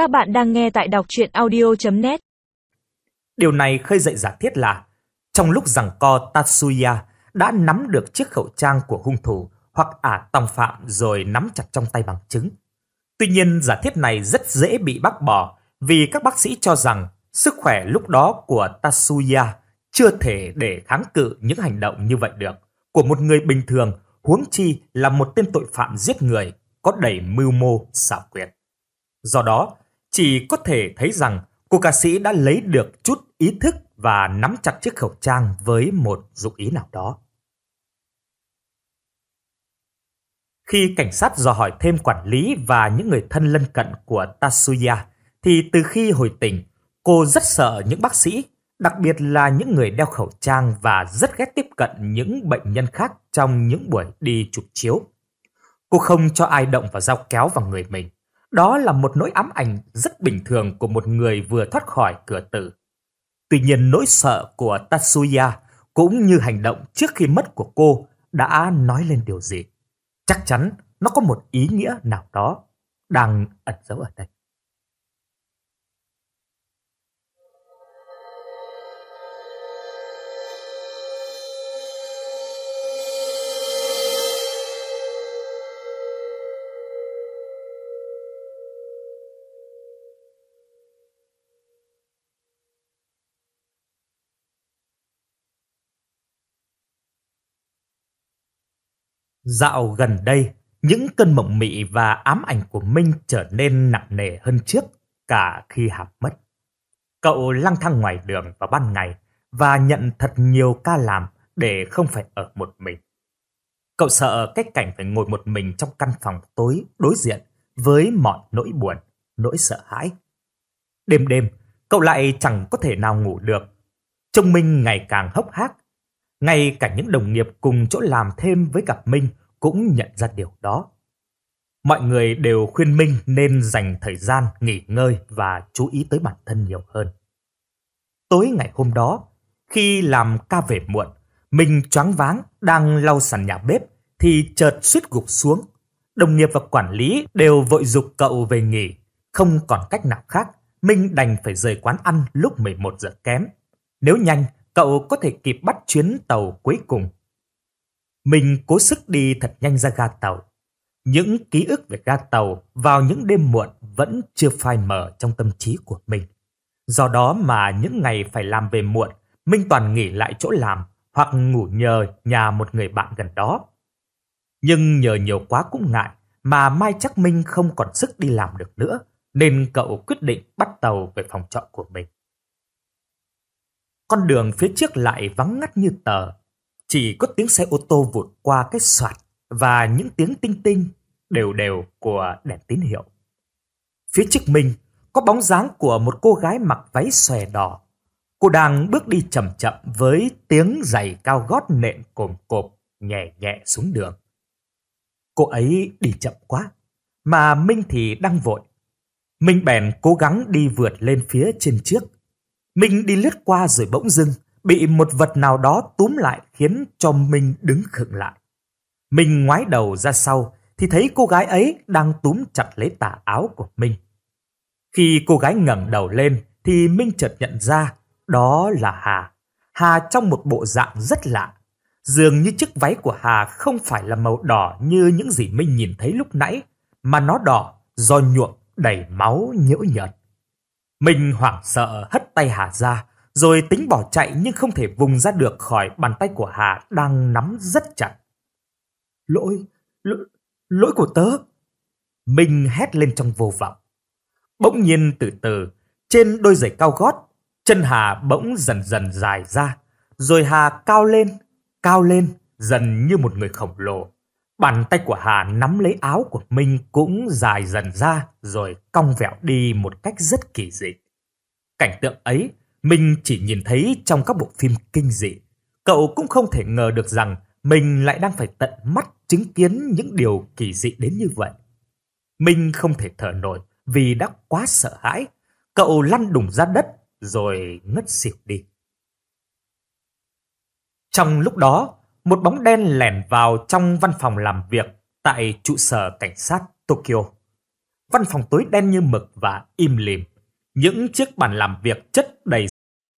Các bạn đang nghe tại đọc chuyện audio.net Điều này khơi dậy giả thiết là trong lúc rằng co Tatsuya đã nắm được chiếc khẩu trang của hung thủ hoặc ả tòng phạm rồi nắm chặt trong tay bằng chứng. Tuy nhiên giả thiết này rất dễ bị bác bỏ vì các bác sĩ cho rằng sức khỏe lúc đó của Tatsuya chưa thể để kháng cự những hành động như vậy được của một người bình thường huống chi là một tên tội phạm giết người có đầy mưu mô xảo quyệt. Do đó, chỉ có thể thấy rằng cô ca sĩ đã lấy được chút ý thức và nắm chặt chiếc khẩu trang với một dụng ý nào đó. Khi cảnh sát dò hỏi thêm quản lý và những người thân lân cận của Tatsuya, thì từ khi hồi tỉnh, cô rất sợ những bác sĩ, đặc biệt là những người đeo khẩu trang và rất ghét tiếp cận những bệnh nhân khác trong những buổi đi chụp chiếu. Cô không cho ai động vào dao kéo vào người mình. Đó là một nỗi ám ảnh rất bình thường của một người vừa thoát khỏi cửa tử. Tuy nhiên nỗi sợ của Tatsuya cũng như hành động trước khi mất của cô đã nói lên điều gì. Chắc chắn nó có một ý nghĩa nào đó đang ẩn giấu ở đây. Dạo gần đây, những cơn mộng mị và ám ảnh của Minh trở nên nặng nề hơn trước cả khi Hạp mất. Cậu lang thang ngoài đường vào ban ngày và nhận thật nhiều ca làm để không phải ở một mình. Cậu sợ cái cảnh phải ngồi một mình trong căn phòng tối đối diện với mọi nỗi buồn, nỗi sợ hãi. Đêm đêm, cậu lại chẳng có thể nào ngủ được. Trông Minh ngày càng hốc hác. Ngay cả những đồng nghiệp cùng chỗ làm thêm với gặp Minh cũng nhận ra điều đó. Mọi người đều khuyên Minh nên dành thời gian nghỉ ngơi và chú ý tới bản thân nhiều hơn. Tối ngày hôm đó, khi làm ca về muộn, Minh choáng váng đang lau sàn nhà bếp thì chợt suýt gục xuống. Đồng nghiệp và quản lý đều vội dục cậu về nghỉ. Không còn cách nào khác, Minh đành phải rời quán ăn lúc 11 giờ kém. Nếu nhanh, cậu có thể kịp bắt chuyến tàu cuối cùng mình cố sức đi thật nhanh ra ga tàu. Những ký ức về ga tàu vào những đêm muộn vẫn chưa phai mờ trong tâm trí của mình. Do đó mà những ngày phải làm về muộn, Minh toàn nghỉ lại chỗ làm hoặc ngủ nhờ nhà một người bạn gần đó. Nhưng nhờ nhiều quá cũng ngại, mà mai chắc Minh không còn sức đi làm được nữa, nên cậu quyết định bắt tàu về phòng trọ của mình. Con đường phía trước lại vắng ngắt như tờ, chỉ có tiếng xe ô tô vụt qua cái soạt và những tiếng tinh tinh đều đều của đèn tín hiệu. Phía trước mình có bóng dáng của một cô gái mặc váy xòe đỏ. Cô đang bước đi chậm chậm với tiếng giày cao gót nện cồm cộp nhẹ nhẹ xuống đường. Cô ấy đi chậm quá, mà Minh thì đang vội. Minh bèn cố gắng đi vượt lên phía trên trước. Minh đi lướt qua rồi bỗng dưng bị một vật nào đó túm lại khiến cho Minh đứng khựng lại. Minh ngoái đầu ra sau thì thấy cô gái ấy đang túm chặt lấy tà áo của Minh. Khi cô gái ngẩng đầu lên thì Minh chợt nhận ra đó là Hà. Hà trong một bộ dạng rất lạ. Dường như chiếc váy của Hà không phải là màu đỏ như những gì Minh nhìn thấy lúc nãy, mà nó đỏ do nhuộm đầy máu nhiễu nhợt. Minh hoảng sợ hất tay Hà ra, rồi tính bỏ chạy nhưng không thể vùng ra được khỏi bàn tay của Hà đang nắm rất chặt. Lỗi, lỗi, lỗi của tớ. Minh hét lên trong vô vọng. Bỗng nhiên từ từ, trên đôi giày cao gót, chân Hà bỗng dần dần dài ra, rồi Hà cao lên, cao lên, dần như một người khổng lồ. Bàn tay của Hà nắm lấy áo của Minh cũng dài dần ra rồi cong vẹo đi một cách rất kỳ dị. Cảnh tượng ấy mình chỉ nhìn thấy trong các bộ phim kinh dị. Cậu cũng không thể ngờ được rằng mình lại đang phải tận mắt chứng kiến những điều kỳ dị đến như vậy. Minh không thể thở nổi vì đã quá sợ hãi. Cậu lăn đùng ra đất rồi ngất xỉu đi. Trong lúc đó, một bóng đen lẻn vào trong văn phòng làm việc tại trụ sở cảnh sát Tokyo. Văn phòng tối đen như mực và im lìm. Những chiếc bàn làm việc chất đầy.